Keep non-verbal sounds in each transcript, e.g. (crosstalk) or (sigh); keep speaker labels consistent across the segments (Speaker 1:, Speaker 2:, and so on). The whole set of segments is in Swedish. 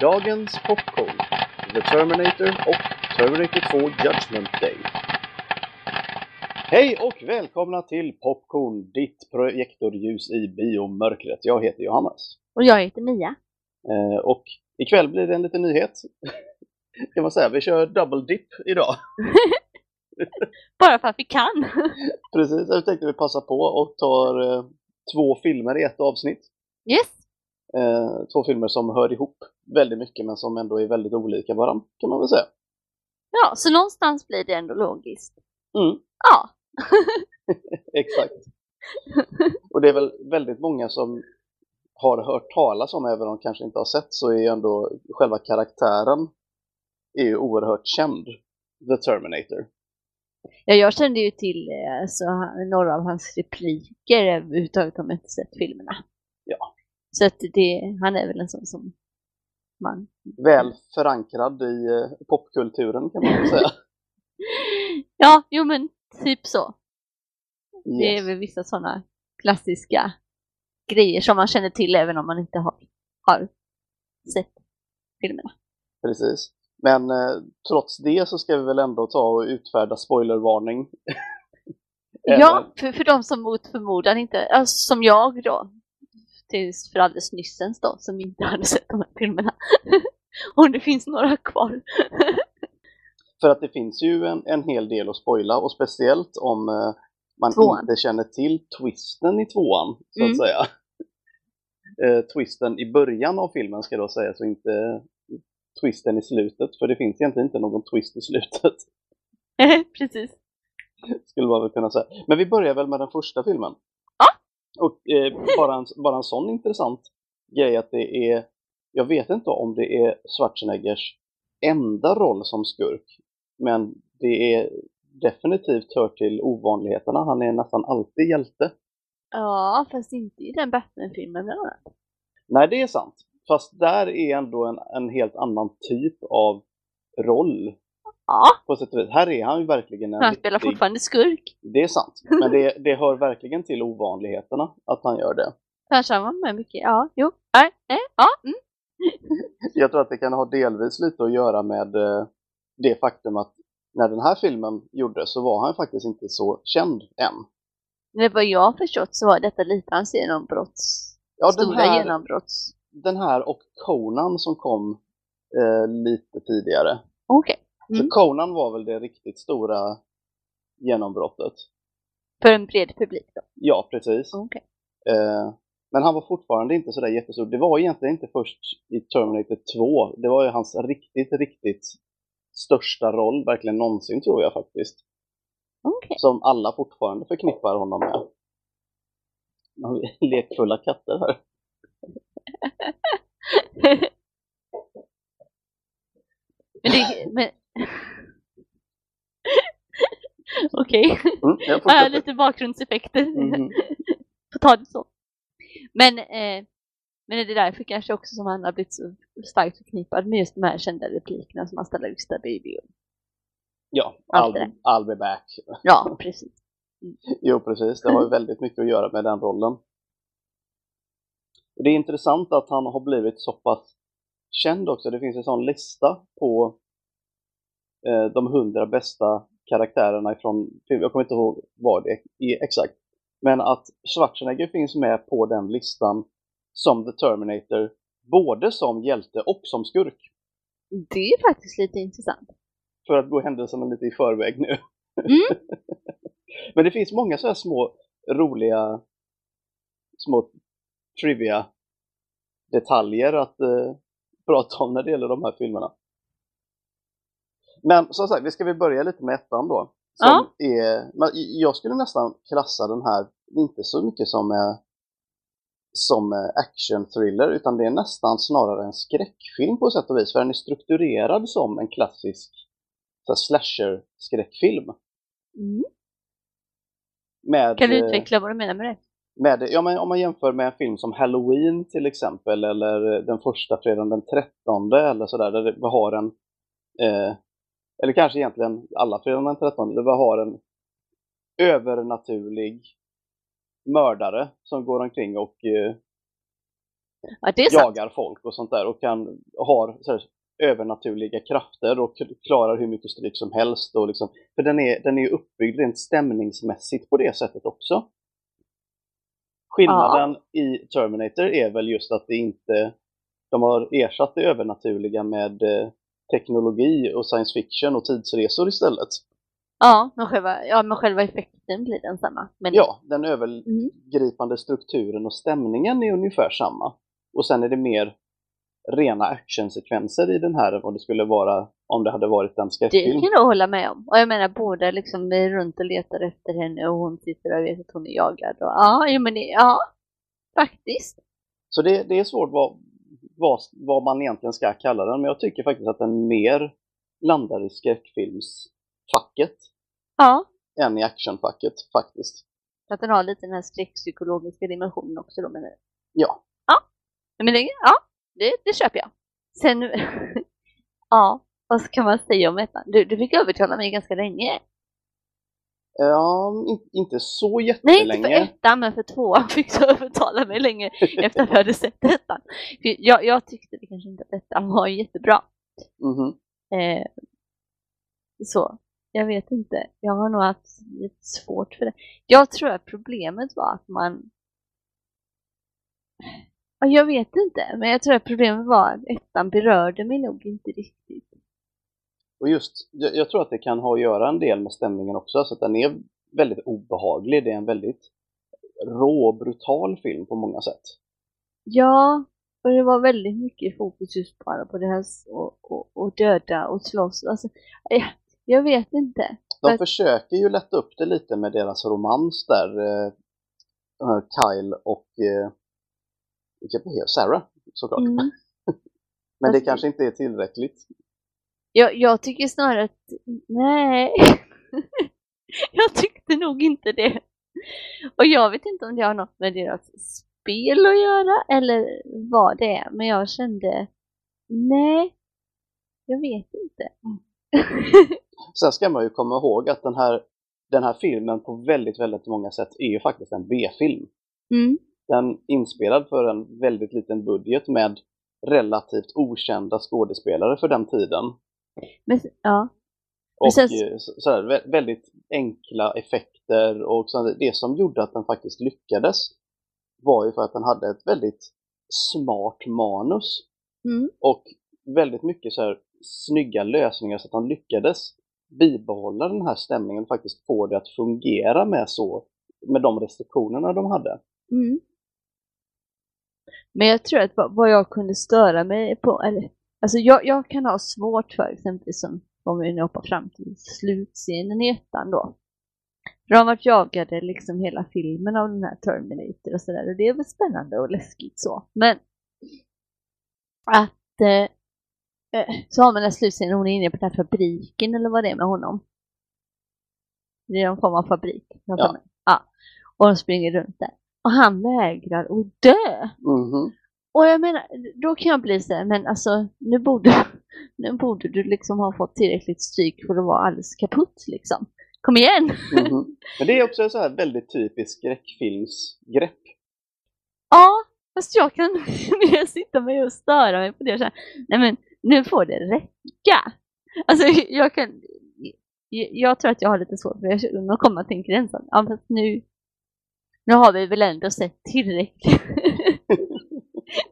Speaker 1: Dagens popcorn, The Terminator och Terminator 2 Judgment Day. Hej och välkomna till Popcorn, ditt projektorljus i biomörkret. Jag heter Johannes.
Speaker 2: Och jag heter Mia.
Speaker 1: Eh, och ikväll blir det en liten nyhet. (laughs) kan man säga. Vi kör double dip idag. (laughs)
Speaker 2: Bara för att vi kan. (laughs)
Speaker 1: Precis, jag tänkte vi passa på och tar eh, två filmer i ett avsnitt.
Speaker 2: Yes.
Speaker 1: Eh, två filmer som hör ihop väldigt mycket men som ändå är väldigt olika varandra kan man väl säga.
Speaker 2: Ja, så någonstans blir det ändå logiskt.
Speaker 1: Mm,
Speaker 2: Ja. (laughs)
Speaker 1: exakt. Och det är väl väldigt många som har hört talas om, även om de kanske inte har sett, så är ju ändå själva karaktären är ju oerhört känd. The Terminator.
Speaker 2: ja, jag kände ju till eh, alltså, några av hans repliker överhuvudtaget om jag inte sett filmerna.
Speaker 1: Ja.
Speaker 2: Så att det, han är väl en sån som man...
Speaker 1: Väl förankrad i eh, popkulturen kan man säga. (laughs)
Speaker 2: Ja, jo men typ så. Det är
Speaker 1: Yes.
Speaker 2: väl vissa sådana klassiska grejer som man känner till även om man inte har, har sett filmerna.
Speaker 1: Precis. Men eh, trots det så ska vi väl ändå ta och utfärda spoilervarning. (laughs)
Speaker 2: Ja, för, för de som mot förmodan inte, alltså som jag då, tills för alldeles nyssens då, som inte hade sett de här filmerna. (laughs) Om det finns några kvar. (laughs)
Speaker 1: För att det finns ju en, en hel del att spoila och speciellt om eh, man
Speaker 2: Tvåan.
Speaker 1: inte känner till twisten i tvåan, så
Speaker 2: Mm.
Speaker 1: att säga. (laughs) Eh, twisten i början av filmen ska då sägas och inte twisten i slutet, för det finns egentligen inte någon twist i slutet,
Speaker 2: Precis.
Speaker 1: skulle man väl kunna säga. Men vi börjar väl med den första filmen. Och eh, bara, en, (laughs) bara en sån intressant grej att det är, jag vet inte om det är Schwarzeneggers enda roll som skurk, men det är definitivt hör till ovanligheterna. Han är nästan alltid hjälte.
Speaker 2: Ja, fast inte i den Batman-filmen bland annat.
Speaker 1: Nej, det är sant. Fast där är ändå en, en helt annan typ av roll
Speaker 2: Ja,
Speaker 1: på sätt och vis. Här är han ju verkligen en
Speaker 2: han spelar
Speaker 1: riktig-
Speaker 2: fortfarande skurk.
Speaker 1: Det är sant. Men det, det hör verkligen till ovanligheterna att han gör det.
Speaker 2: Kanske han var med mycket. Ja, jo. Nej, nej, ja. Mm. (laughs)
Speaker 1: Jag tror att det kan ha delvis lite att göra med eh, det faktum att när den här filmen gjordes så var han faktiskt inte så känd än.
Speaker 2: Men vad jag har förstått så var detta lite hans genombrotts...
Speaker 1: Ja, den
Speaker 2: stora
Speaker 1: här,
Speaker 2: genombrotts...
Speaker 1: den här och Conan som kom eh, lite tidigare.
Speaker 2: Okej.
Speaker 1: Så
Speaker 2: Mm.
Speaker 1: Conan var väl det riktigt stora genombrottet.
Speaker 2: För en bred publik då.
Speaker 1: Ja, precis.
Speaker 2: Okej.
Speaker 1: Eh, men han var fortfarande inte sådär jättestor. Det var egentligen inte först i Terminator 2. Det var ju hans riktigt, riktigt största roll, verkligen någonsin tror jag faktiskt.
Speaker 2: Okej.
Speaker 1: Som alla fortfarande förknippar honom med. Nu har vi (laughs) lekfulla katter här. (laughs)
Speaker 2: men det... Men... (laughs) Okej.
Speaker 1: Mm, jag
Speaker 2: lite bakgrundseffekter.
Speaker 1: Mhm. (laughs)
Speaker 2: Får ta det så. Men, eh, men är det därför kanske också som han har blivit så starkt förknippad med just de här kända replikerna som han ställer ut baby.
Speaker 1: Ja,
Speaker 2: Allt
Speaker 1: I'll, I'll be back.
Speaker 2: Ja, precis. (laughs)
Speaker 1: Jo, precis. Det har ju väldigt mycket att göra med den rollen. Och Det är intressant att han har blivit så pass känd också. Det finns en sån lista på eh, de hundra bästa karaktärerna ifrån. Jag kommer inte ihåg vad det är exakt. Men att Schwarzenegger finns med på den listan som The Terminator, både som hjälte och som skurk.
Speaker 2: Det är faktiskt lite intressant.
Speaker 1: För att gå händelserna lite i förväg nu.
Speaker 2: Mm. (laughs)
Speaker 1: Men det finns många så här små roliga små trivia detaljer att eh, prata om när det gäller de här filmerna. Men som sagt, vi ska väl börja lite med ettan då. Som
Speaker 2: Ja.
Speaker 1: är, jag skulle nästan klassa den här inte så mycket som, eh, som eh, action-thriller utan det är nästan snarare en skräckfilm på sätt och vis. För den är strukturerad som en klassisk slasher-skräckfilm.
Speaker 2: Mm.
Speaker 1: Med,
Speaker 2: Kan du
Speaker 1: eh,
Speaker 2: utveckla vad du menar med det?
Speaker 1: med, ja, men om man jämför med en film som Halloween till exempel, eller den första fredagen den 13 eller sådär, där vi har en, eh, eller kanske egentligen alla fredagen den 13, där vi har en övernaturlig mördare som går omkring och eh,
Speaker 2: Ja, sant.
Speaker 1: jagar folk och sånt där och kan har här, övernaturliga krafter och klarar hur mycket stryk som helst. Och liksom, för den är, den är uppbyggd rent stämningsmässigt på det sättet också. Skillnaden i Terminator är väl just att det inte de har ersatt det övernaturliga med eh, teknologi och science fiction och tidsresor istället.
Speaker 2: Ja, men själva, ja, men själva effekten blir densamma. Men
Speaker 1: Ja, den övergripande strukturen och stämningen är ungefär samma. Och sen är det mer rena actionsekvenser i den här än vad det skulle vara om det hade varit en
Speaker 2: det
Speaker 1: skräckfilm.
Speaker 2: kan jag hålla med om. Och jag menar båda liksom är runt och letar efter henne och hon sitter där och vet att hon är jagad. Och, ja, men det, ja, faktiskt.
Speaker 1: Så det, det är svårt vad, vad, vad man egentligen ska kalla den, men jag tycker faktiskt att den mer landar i skräckfilmsfacket
Speaker 2: Ja,
Speaker 1: än i actionfacket faktiskt.
Speaker 2: att den har lite den här skräckpsykologiska dimensionen också då menar du?
Speaker 1: Ja,
Speaker 2: Men det, ja, det, det köper jag. Sen, (laughs) ja, vad ska man säga om ettan? Du, du fick övertala mig ganska länge.
Speaker 1: Ja in, inte så
Speaker 2: Nej,
Speaker 1: jättelänge.
Speaker 2: inte för ettan, men för tvåan (laughs) fick du övertala mig länge efter att jag hade sett ettan. Jag, jag tyckte det kanske inte att ettan var jättebra.
Speaker 1: Mhm.
Speaker 2: Eh, så, jag vet inte. Jag har nog haft lite svårt för det. Jag tror att problemet var att man... Ja, jag vet inte, men jag tror att problemet var att ettan berörde mig nog inte riktigt.
Speaker 1: Och just, jag, jag tror att det kan ha att göra en del med stämningen också, så att den är väldigt obehaglig. Det är en väldigt rå och brutal film på många sätt.
Speaker 2: Ja, och det var väldigt mycket fokus just bara på det här och, och, och döda och slåss. Alltså, jag, jag vet inte.
Speaker 1: De
Speaker 2: Men-
Speaker 1: försöker ju lätta upp det lite med deras romans där, eh, eh, Kyle och eh? Sarah såklart.
Speaker 2: Mm. (laughs)
Speaker 1: Men det kanske inte är tillräckligt.
Speaker 2: Jag, jag tycker snarare att, nej. (laughs) jag tyckte nog inte det. Och jag vet inte om det har något med deras spel att göra eller vad det är. Men jag kände, nej, jag vet inte. (laughs)
Speaker 1: Sen ska man ju komma ihåg att den här, den här filmen på väldigt, väldigt många sätt är ju faktiskt en B-film.
Speaker 2: mm.
Speaker 1: Den inspelad för en väldigt liten budget med relativt okända skådespelare för den tiden.
Speaker 2: Men, ja.
Speaker 1: Och
Speaker 2: sen-
Speaker 1: eh, så, vä- väldigt enkla effekter och så, det som gjorde att den faktiskt lyckades var ju för att den hade ett väldigt smart manus
Speaker 2: Mm.
Speaker 1: och väldigt mycket så här snygga lösningar så att de lyckades bibehålla den här stämningen och faktiskt få det att fungera med så med de restriktionerna de hade.
Speaker 2: Mm. Men jag tror att vad, vad jag kunde störa mig på, eller alltså jag, jag kan ha svårt för exempelvis som om vi nu hoppar fram till slutscenen i ettan då. För de har varit jagade liksom hela filmen av den här Terminator och sådär och det är väl spännande och läskigt så. Men att eh, eh, så har man den här slutscenen, hon är inne på den här fabriken eller vad det är med honom. Det är någon form av fabrik.
Speaker 1: Ja.
Speaker 2: ja. Och de springer runt där. Och han vägrar att dö.
Speaker 1: Mhm.
Speaker 2: Och jag menar, då kan jag bli så här, men alltså nu borde, (laughs) nu borde du liksom ha fått tillräckligt stryk för att vara alldeles kaputt liksom. Kom igen!
Speaker 1: Mhm. (laughs) Men det är också så här väldigt typiskt skräckfilmsgrepp.
Speaker 2: Ja, fast jag kan (laughs) mer sitta med och störa mig på det och säga, nej men nu får det räcka. Alltså jag kan, jag, tror att jag har lite svårt för nu kommer till en gräns. att, Ja, fast nu, nu har vi väl ändå sett tillräckligt.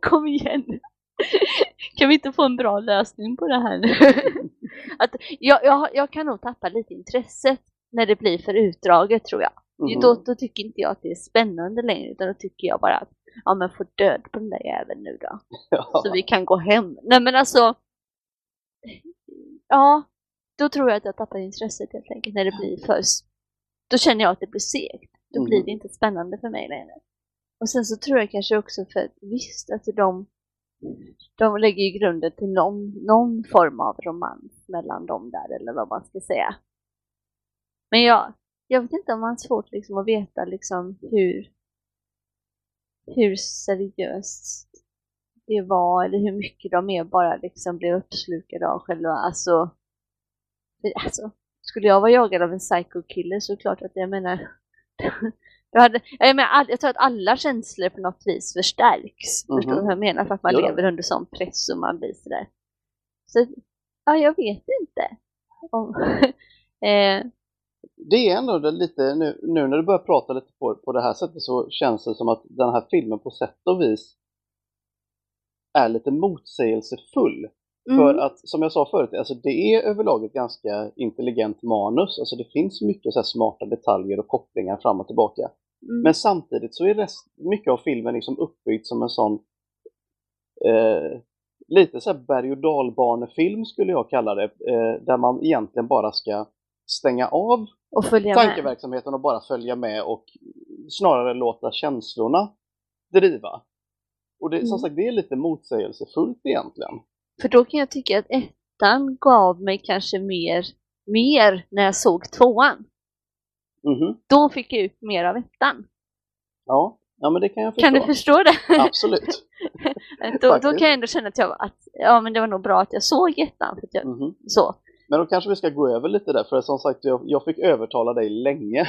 Speaker 2: Kom igen. Kan vi inte få en bra lösning på det här nu? (laughs) Att jag, jag, jag kan nog tappa lite intresset när det blir för utdraget tror jag.
Speaker 1: Mhm.
Speaker 2: Då, då tycker inte jag att det är spännande längre utan då tycker jag bara att ja men få död på den där jäveln nu då.
Speaker 1: Ja.
Speaker 2: Så vi kan gå hem. Nej men alltså. Ja, då tror jag att jag tappar intresset helt enkelt när det blir för... Då känner jag att det blir segt. Då
Speaker 1: Mhm.
Speaker 2: blir det inte spännande för mig längre. Och sen så tror jag kanske också för att visst att de, de lägger ju grunden till någon, någon form av romans mellan dem där eller vad man ska säga. Men jag, jag vet inte om man har svårt liksom att veta liksom hur hur seriöst det var eller hur mycket de är bara liksom blev uppslukade av själva, alltså, alltså skulle jag vara jagad av en psycho-kille så är det klart att jag menar du hade, jag, menar, all- jag tror att alla känslor på något vis förstärks.
Speaker 1: Mhm.
Speaker 2: Förstår du vad jag menar? För att man
Speaker 1: Jo
Speaker 2: lever under sån press och man blir sådär. Så, ja, jag vet inte. Om, (laughs) eh,
Speaker 1: Det är ändå lite, nu, nu när du börjar prata lite på, på det här sättet så känns det som att den här filmen på sätt och vis är lite motsägelsefull. För
Speaker 2: mm,
Speaker 1: att, som jag sa förut, alltså det är överlag ett ganska intelligent manus. Alltså det finns mycket så här smarta detaljer och kopplingar fram och tillbaka.
Speaker 2: Mm,
Speaker 1: Men samtidigt så är rest, mycket av filmen liksom uppbyggd som en sån eh, lite så här berg och dalbanefilm skulle jag kalla det. Eh, där man egentligen bara ska stänga av
Speaker 2: och följa med.
Speaker 1: tankeverksamheten och bara följa med och snarare låta känslorna driva. Och det, som
Speaker 2: Mm.
Speaker 1: sagt, det är lite motsägelsefullt egentligen.
Speaker 2: För då kan jag tycka att ettan gav mig kanske mer, mer när jag såg tvåan.
Speaker 1: Mhm.
Speaker 2: Då fick jag ut mer av ettan.
Speaker 1: Ja. ja, men det kan jag förstå.
Speaker 2: Kan du förstå det?
Speaker 1: Absolut. (laughs)
Speaker 2: då, då kan jag ändå känna att, jag, att ja, men det var nog bra att jag såg ettan. För jag,
Speaker 1: Mhm.
Speaker 2: så.
Speaker 1: Men då kanske vi ska gå över lite där, för som sagt, jag, jag fick övertala dig länge.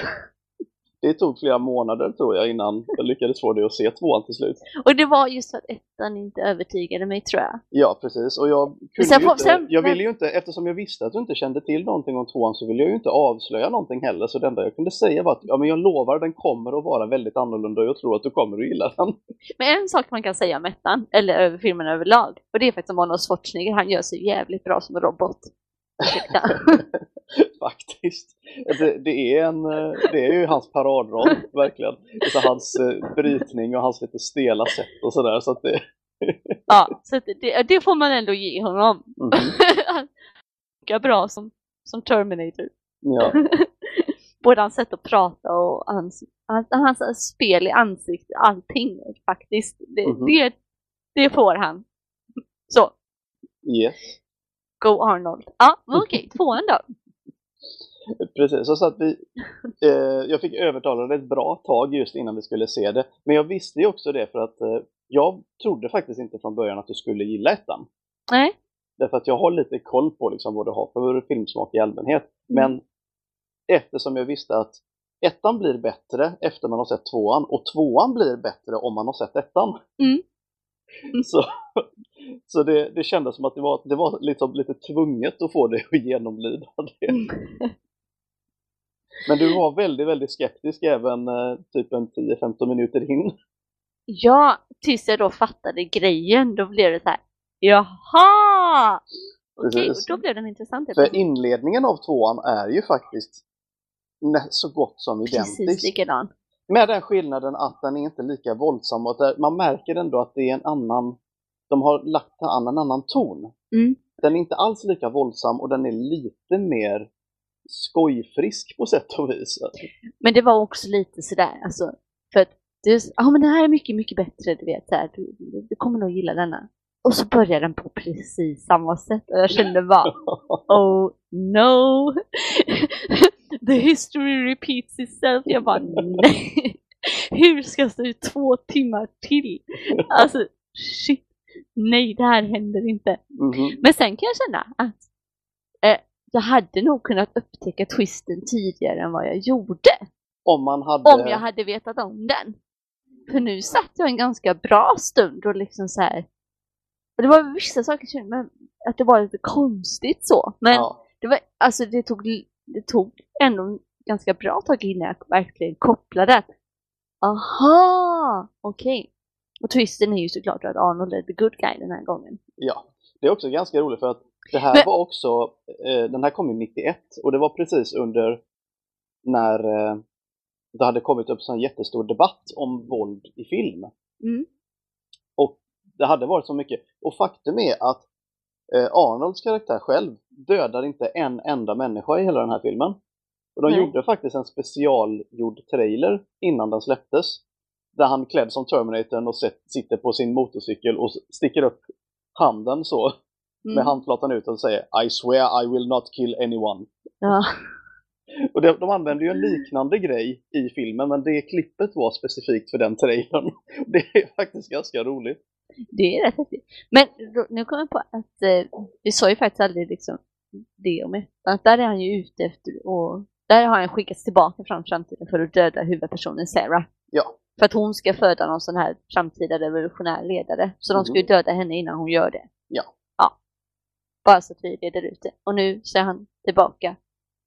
Speaker 1: Det tog flera månader tror jag innan jag lyckades få dig att se tvåan till slut.
Speaker 2: Och det var just för att ettan inte övertygade mig tror jag.
Speaker 1: Ja, precis. Och jag kunde
Speaker 2: sen
Speaker 1: ju inte,
Speaker 2: sen-
Speaker 1: jag ville ju inte, eftersom jag visste att du inte kände till någonting om tvåan så ville jag ju inte avslöja någonting heller. Så det enda jag kunde säga var att ja, men jag lovar den kommer att vara väldigt annorlunda och jag tror att du kommer att gilla den.
Speaker 2: Men en sak man kan säga om ettan, eller över filmen överlag, och det är faktiskt om Arnold Schwarzenegger, han gör sig jävligt bra som robot. (laughs) (laughs) (laughs)
Speaker 1: Faktiskt. Det, det, är en, eh, det är ju hans paradroll, (laughs) verkligen. Så hans eh, brytning och hans lite stela sätt och sådär. Så att det, (laughs)
Speaker 2: ja, så det, det får man ändå ge honom.
Speaker 1: mhm.
Speaker 2: Han Lika bra som, som Terminator.
Speaker 1: ja.
Speaker 2: Både hans sätt att prata och hans, hans, hans spel i ansiktet, allting faktiskt. Det,
Speaker 1: Mhm.
Speaker 2: det, det får han. Så,
Speaker 1: Yes.
Speaker 2: go Arnold. Ja, okej, tvåan då.
Speaker 1: Precis, så att vi, eh, jag fick övertala det ett bra tag just innan vi skulle se det. Men jag visste ju också det för att eh, jag trodde faktiskt inte från början att du skulle gilla ettan.
Speaker 2: Nej,
Speaker 1: Därför att jag har lite koll på liksom vad du har för filmsmak i allmänhet.
Speaker 2: Mm.
Speaker 1: Men eftersom jag visste att ettan blir bättre efter man har sett tvåan och tvåan blir bättre om man har sett ettan.
Speaker 2: Mm. Mm. (laughs)
Speaker 1: Så, så det, det kändes som att det var, det var liksom lite tvunget att få det att genomlida det.
Speaker 2: Mm. (laughs)
Speaker 1: Men du var väldigt, väldigt skeptisk även eh, typ en 10-15 minuter in.
Speaker 2: Ja, tills jag då fattade grejen, då blev det så här. Jaha! Okej, och
Speaker 1: Precis.
Speaker 2: då blev den intressant.
Speaker 1: För inledningen av tvåan är ju faktiskt så gott som
Speaker 2: Precis
Speaker 1: identisk.
Speaker 2: likadan.
Speaker 1: Med den skillnaden att den är inte lika våldsam och man märker ändå att det är en annan, de har lagt an en annan ton.
Speaker 2: Mm.
Speaker 1: Den är inte alls lika våldsam och den är lite mer skojfrisk på sätt och vis.
Speaker 2: Men det var också lite sådär, alltså, för att du, ja men den här är mycket, mycket bättre, du vet, så här, du, du, kommer nog gilla denna. Och så börjar den på precis samma sätt och jag kände bara, (laughs) oh no, (laughs) the history repeats itself. Jag bara, nej, (laughs) hur ska jag stå ut två timmar till? Alltså, shit, nej, det här händer inte.
Speaker 1: Mhm.
Speaker 2: Men sen kan jag känna att eh, jag hade nog kunnat upptäcka twisten tidigare än vad jag gjorde.
Speaker 1: Om man hade...
Speaker 2: Om jag hade vetat om den. För nu satt jag en ganska bra stund och liksom så här. Och det var vissa saker kände, men att det var lite konstigt så. Men
Speaker 1: Ja,
Speaker 2: det var, alltså det tog, det tog ändå ganska bra tag innan jag verkligen kopplade att aha, okej. Och twisten är ju såklart att Arnold är the good guy den här gången.
Speaker 1: ja. Det är också ganska roligt för att det här
Speaker 2: Men-
Speaker 1: var också, eh, den här kom ju 91 och det var precis under när eh, det hade kommit upp en jättestor debatt om våld i film.
Speaker 2: Mm.
Speaker 1: Och det hade varit så mycket. Och faktum är att eh, Arnolds karaktär själv dödar inte en enda människa i hela den här filmen. Och de
Speaker 2: Nej.
Speaker 1: gjorde faktiskt en specialgjord trailer innan den släpptes. Där han klädd som Terminator och sitter på sin motorcykel och sticker upp handen så
Speaker 2: Mm.
Speaker 1: med handflatan ut och säger I swear I will not kill anyone.
Speaker 2: Ja. (laughs)
Speaker 1: Och det, de använde ju en liknande grej i filmen men det klippet var specifikt för den trailern. (laughs) Det är faktiskt ganska roligt.
Speaker 2: Det är rätt häftigt. Men nu kommer jag på att eh, vi sa ju faktiskt aldrig liksom det om ettan. Att Där är han ju ute efter att Där har han skickats tillbaka från framtiden för att döda huvudpersonen Sarah.
Speaker 1: Ja,
Speaker 2: För att hon ska föda någon sån här framtida revolutionär ledare. Så de ska ju döda henne innan hon gör det.
Speaker 1: Ja.
Speaker 2: Bara så att vi reder ut det. Och nu så är han tillbaka.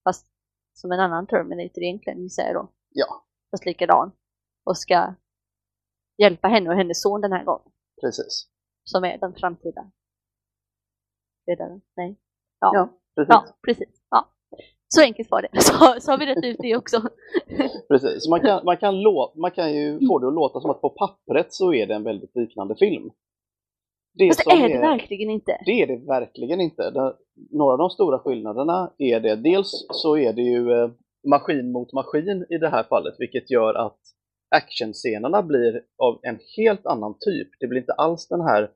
Speaker 2: Fast som en annan Terminator egentligen, gissar jag då.
Speaker 1: ja,
Speaker 2: Fast likadan. Och ska hjälpa henne och hennes son den här gången.
Speaker 1: precis.
Speaker 2: Som är den framtida ledaren. Nej. Ja.
Speaker 1: Ja, precis.
Speaker 2: Ja, precis. Ja. Så enkelt var det. (laughs) Så, så har vi rätt ut det också. (laughs)
Speaker 1: precis. Man, kan, man, kan lå, man kan ju få det att låta som att på pappret så är det en väldigt liknande film. Det
Speaker 2: Fast det är det verkligen inte.
Speaker 1: Det är det verkligen inte. Några av de stora skillnaderna är det. Dels så är det ju eh, maskin mot maskin i det här fallet, vilket gör att actionscenerna blir av en helt annan typ. Det blir inte alls den här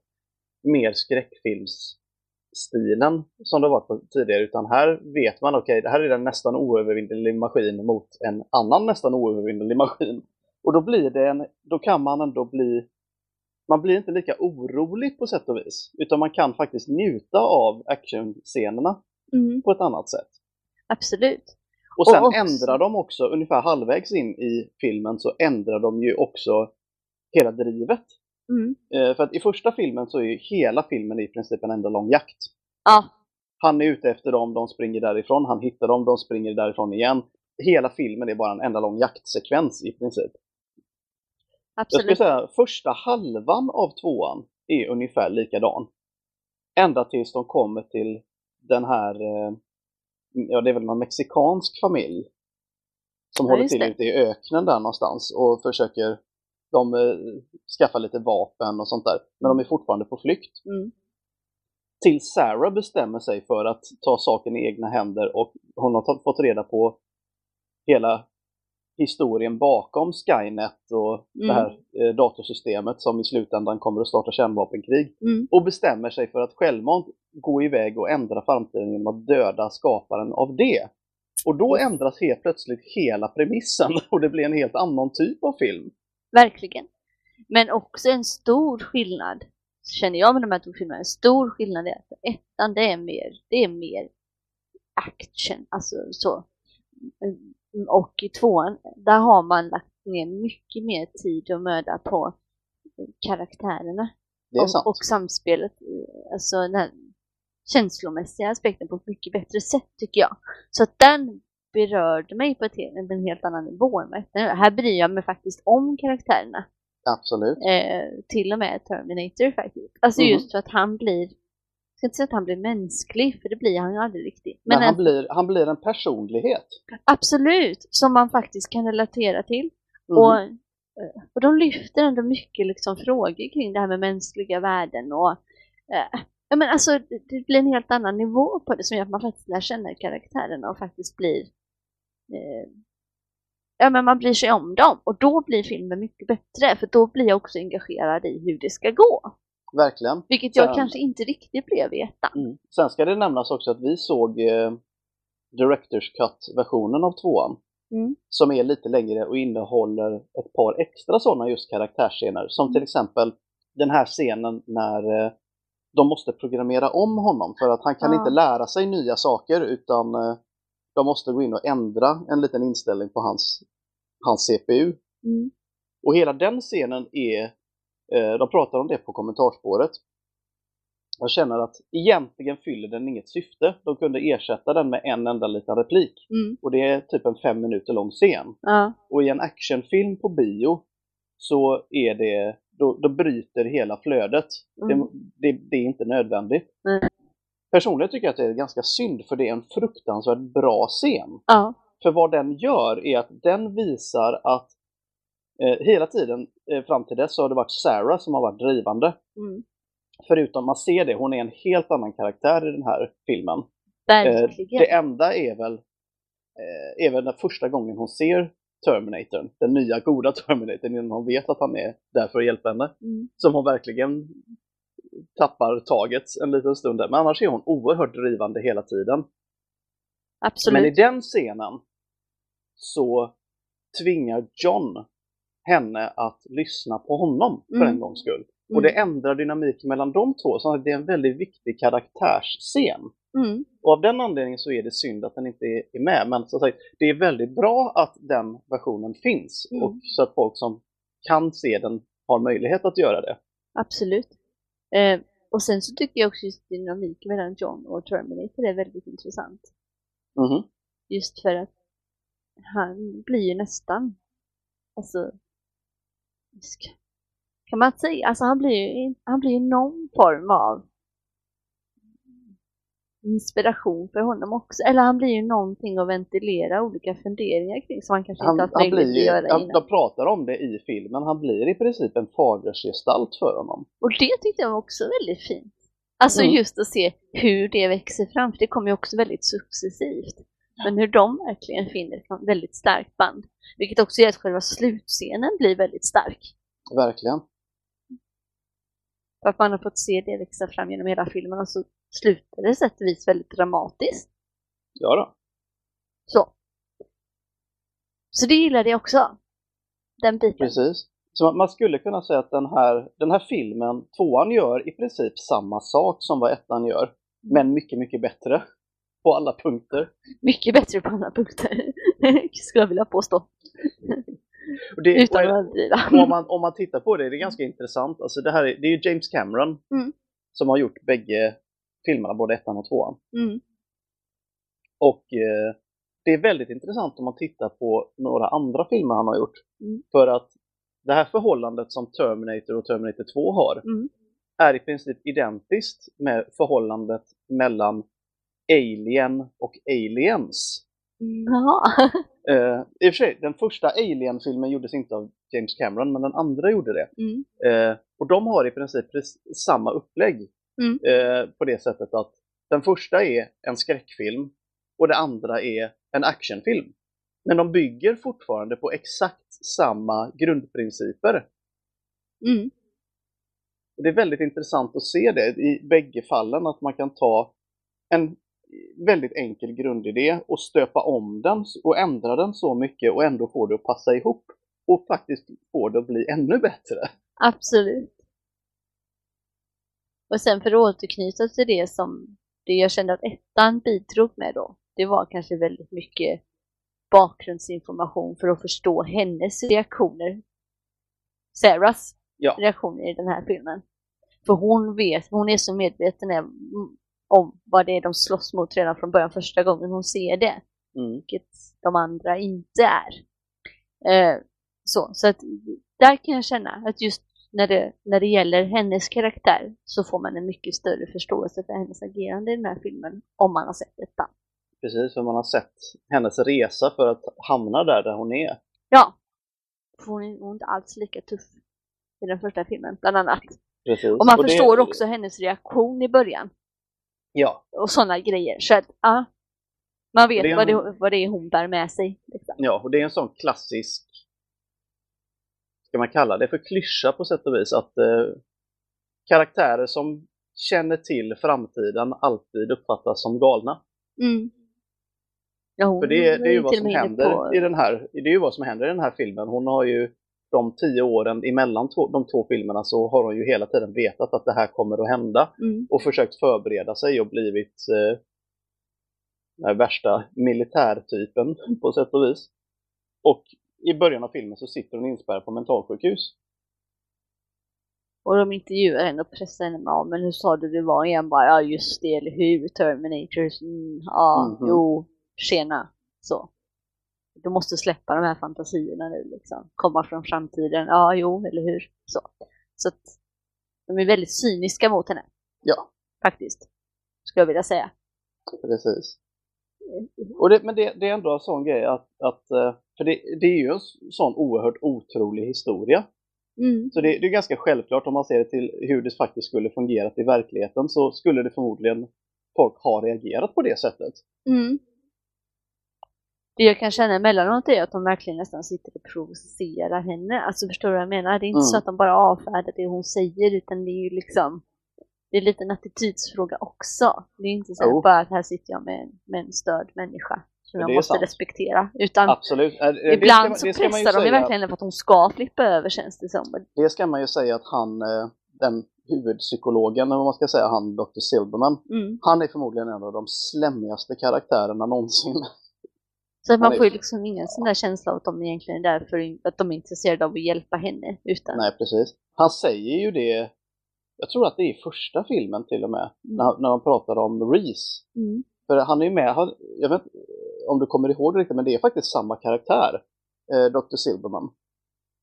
Speaker 1: mer skräckfilmsstilen som det var på tidigare, utan här vet man, okej, det här är en nästan oövervinnelig maskin mot en annan nästan oövervinnelig maskin. Och då blir det en, då kan man ändå bli man blir inte lika orolig på sätt och vis, utan man kan faktiskt njuta av actionscenerna
Speaker 2: Mm,
Speaker 1: på ett annat sätt.
Speaker 2: absolut.
Speaker 1: Och sen
Speaker 2: Och också-
Speaker 1: ändrar de också, ungefär halvvägs in i filmen, så ändrar de ju också hela drivet.
Speaker 2: Mm.
Speaker 1: Eh, för att i första filmen så är ju hela filmen i princip en enda lång jakt.
Speaker 2: Ja,
Speaker 1: Han är ute efter dem, de springer därifrån, han hittar dem, de springer därifrån igen. Hela filmen är bara en enda lång jaktsekvens i princip. Jag skulle
Speaker 2: absolut.
Speaker 1: säga första halvan av tvåan är ungefär likadan. Ända tills de kommer till den här, eh, ja det är väl någon mexikansk familj. Som
Speaker 2: Ja,
Speaker 1: håller till
Speaker 2: det.
Speaker 1: ute i öknen där någonstans och försöker, de eh, skaffar lite vapen och sånt där. Men de är fortfarande på flykt.
Speaker 2: Mm.
Speaker 1: Tills Sarah bestämmer sig för att ta saken i egna händer och hon har fått reda på hela historien bakom Skynet och det
Speaker 2: Mm.
Speaker 1: här eh, datorsystemet som i slutändan kommer att starta kärnvapenkrig.
Speaker 2: Mm.
Speaker 1: Och bestämmer sig för att självmant gå iväg och ändra framtiden genom att döda skaparen av det. Och då ändras helt plötsligt hela premissen (laughs) och det blir en helt annan typ av film.
Speaker 2: Verkligen. Men också en stor skillnad, känner jag med de här två filmerna, en stor skillnad är att ettan det är mer, det är mer action, alltså så. Mm, Och i tvåan, där har man lagt ner mycket mer tid och möda på karaktärerna. Och, och samspelet, alltså den här känslomässiga aspekten på ett mycket bättre sätt tycker jag. Så att den berörde mig på ett, en helt annan nivå än vad. Här bryr jag mig faktiskt om karaktärerna.
Speaker 1: Absolut.
Speaker 2: Eh, till och med Terminator faktiskt. Alltså
Speaker 1: Mhm.
Speaker 2: just för att han blir, ska inte säga att han blir mänsklig, för det blir han ju aldrig riktigt.
Speaker 1: Men,
Speaker 2: Men,
Speaker 1: han,
Speaker 2: en,
Speaker 1: blir, han blir en personlighet.
Speaker 2: absolut, som man faktiskt kan relatera till.
Speaker 1: Mhm.
Speaker 2: Och, eh, och de lyfter ändå mycket liksom frågor kring det här med mänskliga värden och eh, ja, men alltså, det, det blir en helt annan nivå på det som gör att man faktiskt lär känna karaktärerna och faktiskt blir eh, Ja men man bryr sig om dem och då blir filmen mycket bättre för då blir jag också engagerad i hur det ska gå.
Speaker 1: Verkligen.
Speaker 2: Vilket jag
Speaker 1: Sen-
Speaker 2: kanske inte riktigt blev i ettan.
Speaker 1: Mm. Sen ska det nämnas också att vi såg eh, Directors Cut-versionen av tvåan.
Speaker 2: Mm.
Speaker 1: Som är lite längre och innehåller ett par extra sådana just karaktärsscener. Som till exempel den här scenen när eh, de måste programmera om honom för att han kan
Speaker 2: Ja.
Speaker 1: inte lära sig nya saker utan eh, de måste gå in och ändra en liten inställning på hans, hans CPU.
Speaker 2: Mm.
Speaker 1: Och hela den scenen är, de pratar om det på kommentarspåret. Jag känner att egentligen fyller den inget syfte. De kunde ersätta den med en enda liten replik.
Speaker 2: Mm.
Speaker 1: Och det är typ en fem minuter lång scen.
Speaker 2: Ja.
Speaker 1: Och i en actionfilm på bio så är det, då, då bryter hela flödet.
Speaker 2: Mm.
Speaker 1: Det, det, det är inte nödvändigt.
Speaker 2: Nej.
Speaker 1: Personligen tycker jag att det är ganska synd för det är en fruktansvärt bra scen.
Speaker 2: ja.
Speaker 1: För vad den gör är att den visar att eh, hela tiden eh, fram till dess så har det varit Sarah som har varit drivande.
Speaker 2: Mm.
Speaker 1: Förutom man ser det, hon är en helt annan karaktär i den här filmen. Eh,
Speaker 2: Verkligen.
Speaker 1: det enda är väl, eh, är väl den första gången hon ser Terminatorn, den nya goda (laughs) Terminatorn, innan hon vet att han är där för att hjälpa henne.
Speaker 2: Mm.
Speaker 1: Som hon verkligen tappar taget en liten stund där. Men annars är hon oerhört drivande hela tiden.
Speaker 2: Absolut.
Speaker 1: Men i den scenen så tvingar John henne att lyssna på honom för
Speaker 2: Mm.
Speaker 1: en gångs skull. Och det ändrar dynamiken mellan de två, så det är en väldigt viktig karaktärsscen.
Speaker 2: Mm.
Speaker 1: Och av den anledningen så är det synd att den inte är med. Men som sagt, det är väldigt bra att den versionen finns.
Speaker 2: Mm.
Speaker 1: Och så att folk som kan se den har möjlighet att göra det.
Speaker 2: Absolut. Eh, och sen så tycker jag också just dynamiken mellan John och Terminator är väldigt intressant.
Speaker 1: Mhm.
Speaker 2: Just för att han blir ju nästan, alltså, ska- kan man säga, alltså han blir ju, han blir någon form av inspiration för honom också. Eller han blir ju någonting att ventilera olika funderingar kring som han kanske
Speaker 1: Han,
Speaker 2: inte haft möjlighet
Speaker 1: blir,
Speaker 2: att göra
Speaker 1: han,
Speaker 2: innan.
Speaker 1: de pratar om det i filmen, han blir i princip en fadersgestalt för honom.
Speaker 2: Och det tyckte jag var också väldigt fint. Alltså
Speaker 1: Mm.
Speaker 2: just att se hur det växer fram, för det kommer ju också väldigt successivt. Men hur de verkligen finner ett väldigt starkt band. Vilket också gör att själva slutscenen blir väldigt stark.
Speaker 1: Verkligen.
Speaker 2: För att man har fått se det växa fram genom hela filmen och så slutar det sätt och vis väldigt dramatiskt.
Speaker 1: Ja då.
Speaker 2: Så. Så det gillade jag också. Den biten.
Speaker 1: Precis. Så man- man skulle kunna säga att den här, den här filmen, tvåan gör i princip samma sak som vad ettan gör. Men mycket, mycket bättre. På alla punkter.
Speaker 2: Mycket bättre på andra punkter. (laughs) Skulle jag vilja påstå.
Speaker 1: Och det,
Speaker 2: Utan att överdriva.
Speaker 1: Om man, om man tittar på det, det är ganska intressant. Alltså det, här är, det är ju James Cameron
Speaker 2: Mm.
Speaker 1: som har gjort bägge filmerna, både ettan och tvåan.
Speaker 2: Mm.
Speaker 1: Och eh, det är väldigt intressant om man tittar på några andra filmer han har gjort.
Speaker 2: Mm.
Speaker 1: För att det här förhållandet som Terminator och Terminator 2 har
Speaker 2: Mm.
Speaker 1: är i princip identiskt med förhållandet mellan Alien och Aliens.
Speaker 2: Jaha. (laughs)
Speaker 1: Eh, I och för sig, den första Alien-filmen gjordes inte av James Cameron, men den andra gjorde det.
Speaker 2: Mm.
Speaker 1: Eh, och de har i princip samma upplägg.
Speaker 2: Mm.
Speaker 1: Eh, på det sättet att den första är en skräckfilm och det andra är en actionfilm. Men de bygger fortfarande på exakt samma grundprinciper.
Speaker 2: Mm.
Speaker 1: Det är väldigt intressant att se det i bägge fallen, att man kan ta en väldigt enkel grundidé och stöpa om den och ändra den så mycket och ändå få det att passa ihop. Och faktiskt få det att bli ännu bättre.
Speaker 2: Absolut. Och sen för att återknyta till det som det jag kände att ettan bidrog med då. Det var kanske väldigt mycket bakgrundsinformation för att förstå hennes reaktioner. Sarahs
Speaker 1: Ja.
Speaker 2: reaktioner i den här filmen. För hon vet, hon är så medveten om- vad det är de slåss mot redan från början första gången hon ser det
Speaker 1: Mm.
Speaker 2: vilket de andra inte är. Eh, så, så att där kan jag känna att just när det, när det gäller hennes karaktär så får man en mycket större förståelse för hennes agerande i den här filmen om man har sett detta.
Speaker 1: Precis, för man har sett hennes resa för att hamna där, där hon är.
Speaker 2: Ja, hon är, hon är inte alls lika tuff i den första filmen, bland annat.
Speaker 1: Precis.
Speaker 2: Och man
Speaker 1: det-
Speaker 2: förstår också hennes reaktion i början
Speaker 1: Ja,
Speaker 2: och sådana grejer. Så att, ja, man vet
Speaker 1: Det är
Speaker 2: vad,
Speaker 1: en-
Speaker 2: det, vad det är hon bär med sig. Liksom.
Speaker 1: ja, och det är en sån klassisk, ska man kalla det för klyscha på sätt och vis, att eh, karaktärer som känner till framtiden alltid uppfattas som galna.
Speaker 2: Mm. Ja, hon
Speaker 1: För det, det är ju vad som händer
Speaker 2: på-
Speaker 1: i den här, det är ju vad som händer i den här filmen. Hon har ju de tio åren emellan två, de två filmerna så har hon ju hela tiden vetat att det här kommer att hända
Speaker 2: Mm.
Speaker 1: och försökt förbereda sig och blivit eh, den värsta militärtypen på sätt och vis. Och i början av filmen så sitter hon inspärrad på mentalsjukhus.
Speaker 2: Och de intervjuar henne och pressar henne med, ja men hur sa du det var igen? Bara, ja just det, eller hur? Terminators, mm, ja,
Speaker 1: Mhm.
Speaker 2: jo, tjena. Så. Du måste släppa de här fantasierna nu liksom. Komma från framtiden, ja jo, eller hur? Så. Så att de är väldigt cyniska mot henne,
Speaker 1: Ja,
Speaker 2: faktiskt. Skulle jag vilja säga.
Speaker 1: precis. Och det, men det, det är ändå en sån grej att, att eh, för det, det är ju en sån oerhört otrolig historia.
Speaker 2: Mm.
Speaker 1: Så det, det är ganska självklart om man ser det till hur det faktiskt skulle fungerat i verkligheten så skulle det förmodligen folk ha reagerat på det sättet.
Speaker 2: Mm. Det jag kan känna emellanåt är att de verkligen nästan sitter och provocerar henne. Alltså förstår du vad jag menar? Det är inte
Speaker 1: Mm.
Speaker 2: så att de bara avfärdar det hon säger utan det är ju liksom det är lite en attitydsfråga också. Det är inte så att bara att här sitter jag med, med en störd människa som
Speaker 1: Det
Speaker 2: jag måste
Speaker 1: sant.
Speaker 2: respektera. Utan
Speaker 1: Absolut. Eh, det ska
Speaker 2: ibland
Speaker 1: man-
Speaker 2: så
Speaker 1: det ska ju
Speaker 2: pressar de
Speaker 1: säga-
Speaker 2: verkligen för att hon ska flippa över känns det som.
Speaker 1: Det ska man ju säga att han, eh, den huvudpsykologen, eller vad man ska säga, han Dr. Silverman.
Speaker 2: Mm.
Speaker 1: Han är förmodligen en av de slemmigaste karaktärerna någonsin.
Speaker 2: Så att man får ju liksom ingen sån där känsla av att de egentligen är där för att de är intresserade av att hjälpa henne. Utan,
Speaker 1: Nej, precis. Han säger ju det, jag tror att det är i första filmen till och med, när, han- när han pratar om Reese.
Speaker 2: Mm.
Speaker 1: För han är ju med, han, jag vet inte om du kommer ihåg det riktigt, men det är faktiskt samma karaktär, eh, Dr. Silverman.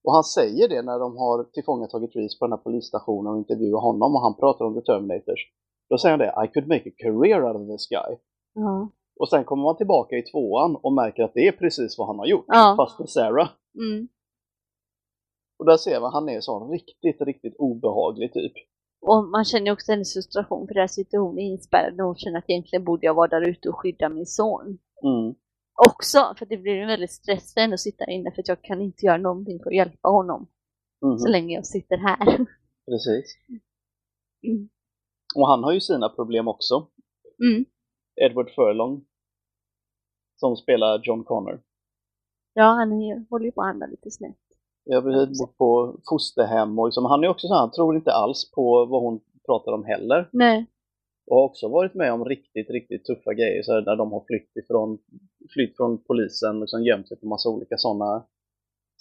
Speaker 1: Och han säger det när de har tillfångatagit Reese på den här polisstationen och intervjuar honom och han pratar om The Terminators. Då säger han det, I could make a career out of this guy.
Speaker 2: Ja.
Speaker 1: Och sen kommer man tillbaka i tvåan och märker att det är precis vad han har gjort,
Speaker 2: Ja.
Speaker 1: fast med Sarah.
Speaker 2: Mm.
Speaker 1: Och där ser man, han är en sån riktigt, riktigt obehaglig typ.
Speaker 2: Och man känner också hennes frustration för där sitter hon inspärrad och hon känner att egentligen borde jag vara där ute och skydda min son.
Speaker 1: Mm.
Speaker 2: Också, för det blir en väldigt stress för henne att sitta inne för att jag kan inte göra någonting för att hjälpa honom
Speaker 1: Mhm.
Speaker 2: så länge jag sitter här.
Speaker 1: Precis.
Speaker 2: Mm.
Speaker 1: Och han har ju sina problem också.
Speaker 2: Mm.
Speaker 1: Edward Furlong. Som spelar John Connor.
Speaker 2: Ja, han håller ju på att hamna lite snett.
Speaker 1: Jag har precis på fosterhem och liksom, han är också så här, han tror inte alls på vad hon pratar om heller.
Speaker 2: Nej.
Speaker 1: Och har också varit med om riktigt, riktigt tuffa grejer så här, där de har flytt ifrån, flytt från polisen, liksom gömt sig på massa olika sådana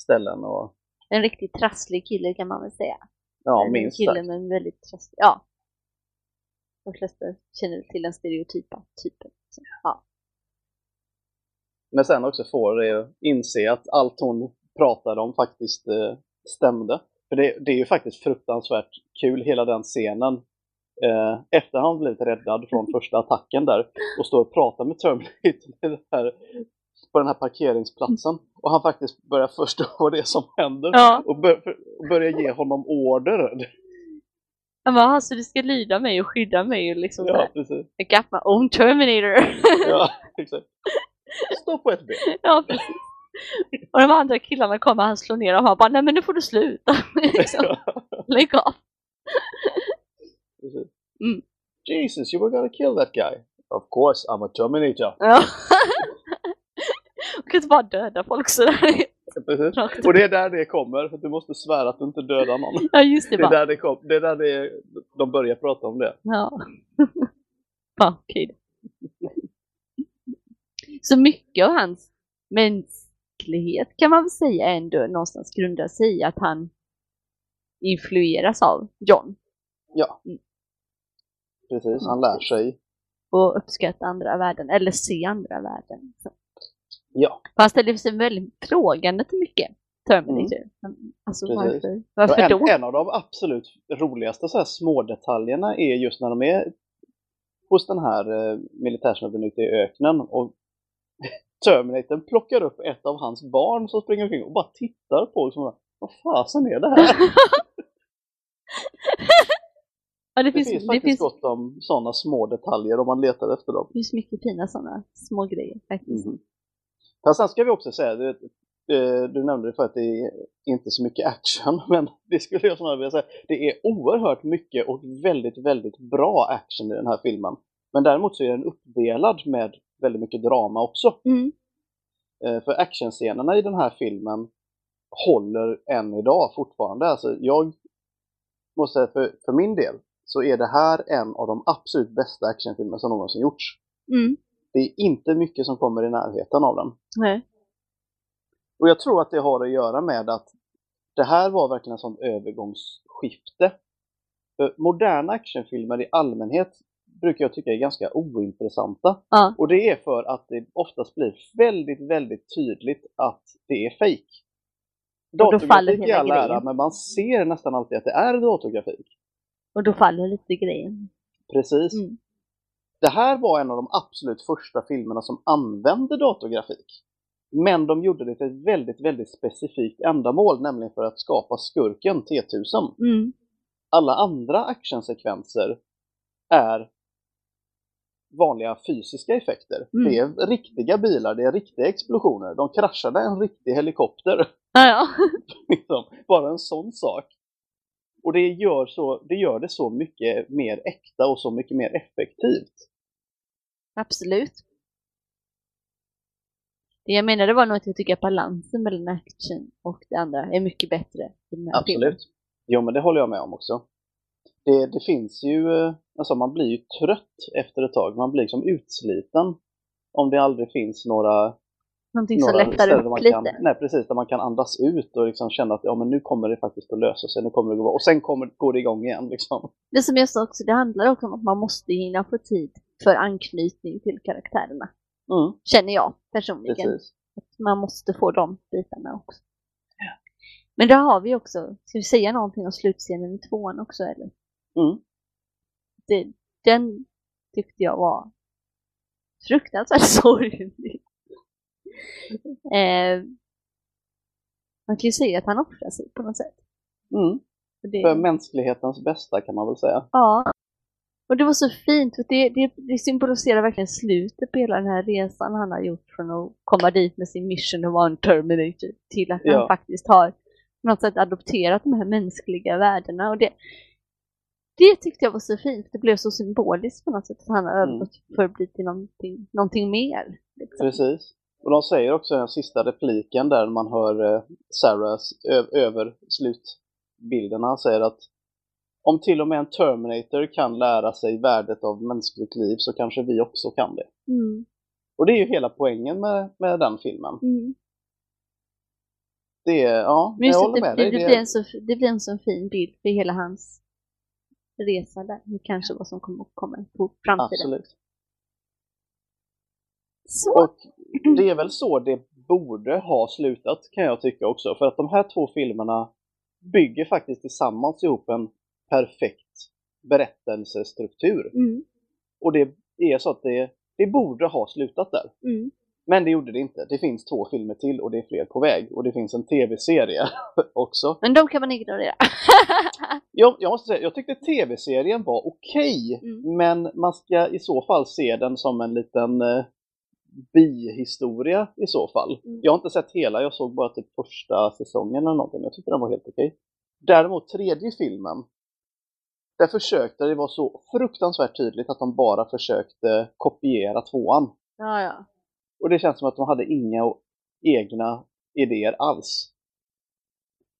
Speaker 1: ställen och
Speaker 2: En riktigt trasslig kille kan man väl säga.
Speaker 1: ja,
Speaker 2: en
Speaker 1: minst
Speaker 2: kille
Speaker 1: sagt.
Speaker 2: med en väldigt trasslig, ja. De flesta känner till den stereotypa typen. Så, ja.
Speaker 1: Men sen också får det inse att allt hon pratade om faktiskt eh, stämde. För det, det är ju faktiskt fruktansvärt kul, hela den scenen. Eh, efter han blivit räddad från (laughs) första attacken där och står och pratar med Terminator (laughs) här, på den här parkeringsplatsen. Och han faktiskt börjar förstå (laughs) vad det är som händer.
Speaker 2: Ja.
Speaker 1: Och, bör, och börjar ge honom order.
Speaker 2: Han bara, alltså du ska lyda mig och skydda mig och liksom
Speaker 1: Ja, precis.
Speaker 2: I got my own Terminator.
Speaker 1: Ja, exakt. Stå på ett ben.
Speaker 2: ja, precis. Och de andra killarna kommer han slår ner dem och han bara, nej men nu får du sluta. (laughs) liksom, (laughs) lägg av. Mm.
Speaker 1: Jesus, you were gonna kill that guy. Of course, I'm a Terminator.
Speaker 2: Ja. (laughs) och inte bara döda folk sådär.
Speaker 1: Precis. Och det är där det kommer, för du måste svära att du inte dödar någon.
Speaker 2: Ja, just det.
Speaker 1: Det är
Speaker 2: Bara.
Speaker 1: där, det kom, det är där det, de börjar prata om det.
Speaker 2: Ja. ja, okej då. Så mycket av hans mänsklighet kan man väl säga ändå någonstans grundar sig i att han influeras av John
Speaker 1: Ja.
Speaker 2: Mm.
Speaker 1: Precis, han lär sig.
Speaker 2: och uppskattar andra värden, eller se andra värden. Så.
Speaker 1: Ja.
Speaker 2: För Han ställer sig väldigt frågande till mycket, Terminator. Alltså
Speaker 1: Mm. Precis.
Speaker 2: varför,
Speaker 1: Och
Speaker 2: varför då?
Speaker 1: en, en av de absolut roligaste så här små detaljerna är just när de är hos den här eh, militärsnubben ute i öknen och Terminatorn plockar upp ett av hans barn som springer omkring och bara tittar på och bara, vad fasen är det här? (laughs)
Speaker 2: ja, det,
Speaker 1: Det
Speaker 2: finns,
Speaker 1: finns
Speaker 2: det
Speaker 1: faktiskt
Speaker 2: finns,
Speaker 1: gott om sådana små detaljer om man letar efter dem.
Speaker 2: finns mycket fina sådana små grejer faktiskt.
Speaker 1: Mhm. Fast sen ska vi också säga, du, eh, du nämnde det för att det är inte så mycket action, (laughs) men det skulle jag snarare vilja säga, det är oerhört mycket och väldigt, väldigt bra action i den här filmen. Men däremot så är den uppdelad med väldigt mycket drama också.
Speaker 2: Mm.
Speaker 1: Eh, För actionscenerna i den här filmen håller än idag fortfarande. Alltså jag måste säga för, för min del så är det här en av de absolut bästa actionfilmer som någonsin gjorts.
Speaker 2: Mm.
Speaker 1: Det är inte mycket som kommer i närheten av den.
Speaker 2: Nej.
Speaker 1: Och jag tror att det har att göra med att det här var verkligen en sån övergångsskifte. För moderna actionfilmer i allmänhet brukar jag tycka är ganska ointressanta.
Speaker 2: Ja.
Speaker 1: Och det är för att det oftast blir väldigt, väldigt tydligt att det är
Speaker 2: faller
Speaker 1: Datorgrafik i all ära, men man ser nästan alltid att det är datorgrafik.
Speaker 2: Och då faller lite grejen.
Speaker 1: Precis.
Speaker 2: Mm.
Speaker 1: Det här var en av de absolut första filmerna som använde datorgrafik. Men de gjorde det till ett väldigt, väldigt specifikt ändamål, nämligen för att skapa skurken T-1000.
Speaker 2: Mm.
Speaker 1: Alla andra actionsekvenser är vanliga fysiska effekter.
Speaker 2: Mm.
Speaker 1: Det är riktiga bilar, det är riktiga explosioner. De kraschade en riktig helikopter. (laughs)
Speaker 2: Ja, ja.
Speaker 1: liksom. Bara en sån sak. Och det gör, så, det gör det så mycket mer äkta och så mycket mer effektivt.
Speaker 2: Absolut. Det jag menade var nog att jag tycker att balansen mellan action och det andra är mycket bättre här filmen.
Speaker 1: Absolut. Jo, men det håller jag med om också. det, det finns ju, eh, alltså man blir ju trött efter ett tag. Man blir liksom utsliten om det aldrig finns några
Speaker 2: Någonting som
Speaker 1: några
Speaker 2: lättar
Speaker 1: ställen där
Speaker 2: upp
Speaker 1: man
Speaker 2: lite.
Speaker 1: kan, nej precis, där man kan andas ut och liksom känna att ja men nu kommer det faktiskt att lösa sig, nu kommer det gå bra. Och sen kommer, går det igång igen liksom.
Speaker 2: Det som jag sa också, det handlar också om att man måste hinna få tid för anknytning till karaktärerna.
Speaker 1: Mm,
Speaker 2: Känner jag personligen.
Speaker 1: precis.
Speaker 2: Att man måste få de bitarna också. Men där har vi också, ska vi säga någonting om slutscenen i tvåan också eller?
Speaker 1: Mm.
Speaker 2: Det, den tyckte jag var fruktansvärt (laughs) sorglig. eh, man kan ju säga att han offrar sig på något sätt.
Speaker 1: Mm.
Speaker 2: Det,
Speaker 1: För mänsklighetens bästa kan man väl säga.
Speaker 2: Ja. Och det var så fint, för det, det, det symboliserar verkligen slutet på hela den här resan han har gjort från att komma dit med sin mission of one Terminator till att
Speaker 1: Ja.
Speaker 2: han faktiskt har på något sätt adopterat de här mänskliga värdena. Och det, det tyckte jag var så fint, det blev så symboliskt på något sätt att han har
Speaker 1: Mm.
Speaker 2: övergått för att bli till någonting, någonting mer. Liksom.
Speaker 1: Precis. Och de säger också den sista repliken där man hör eh, Sarahs över slutbilderna säger att om till och med en Terminator kan lära sig värdet av mänskligt liv så kanske vi också kan det.
Speaker 2: Mm.
Speaker 1: Och det är ju hela poängen med, med den filmen.
Speaker 2: Mm.
Speaker 1: Det ja,
Speaker 2: Men
Speaker 1: jag håller
Speaker 2: det,
Speaker 1: med
Speaker 2: det,
Speaker 1: dig.
Speaker 2: det,
Speaker 1: Det
Speaker 2: blir en så, det blir en så fin bild för hela hans resa där. Det kanske vad som kommer att komma på framtiden.
Speaker 1: absolut.
Speaker 2: Så.
Speaker 1: Och det är väl så det borde ha slutat kan jag tycka också. För att de här två filmerna bygger faktiskt tillsammans ihop en perfekt berättelsestruktur.
Speaker 2: Mm.
Speaker 1: Och det är så att det, det borde ha slutat där.
Speaker 2: Mm.
Speaker 1: Men det gjorde det inte. Det finns två filmer till och det är fler på väg. Och det finns en tv-serie (laughs) också.
Speaker 2: Men de kan man ignorera. (laughs)
Speaker 1: Jag, jag måste säga, jag tyckte tv-serien var okej.
Speaker 2: Mm.
Speaker 1: Men man ska i så fall se den som en liten eh, bihistoria i så fall.
Speaker 2: Mm.
Speaker 1: Jag har inte sett hela, jag såg bara typ första säsongen eller någonting. Jag tyckte den var helt okej. Däremot tredje filmen, där försökte det vara så fruktansvärt tydligt att de bara försökte kopiera tvåan.
Speaker 2: ja, ja.
Speaker 1: Och det känns som att de hade inga egna idéer alls.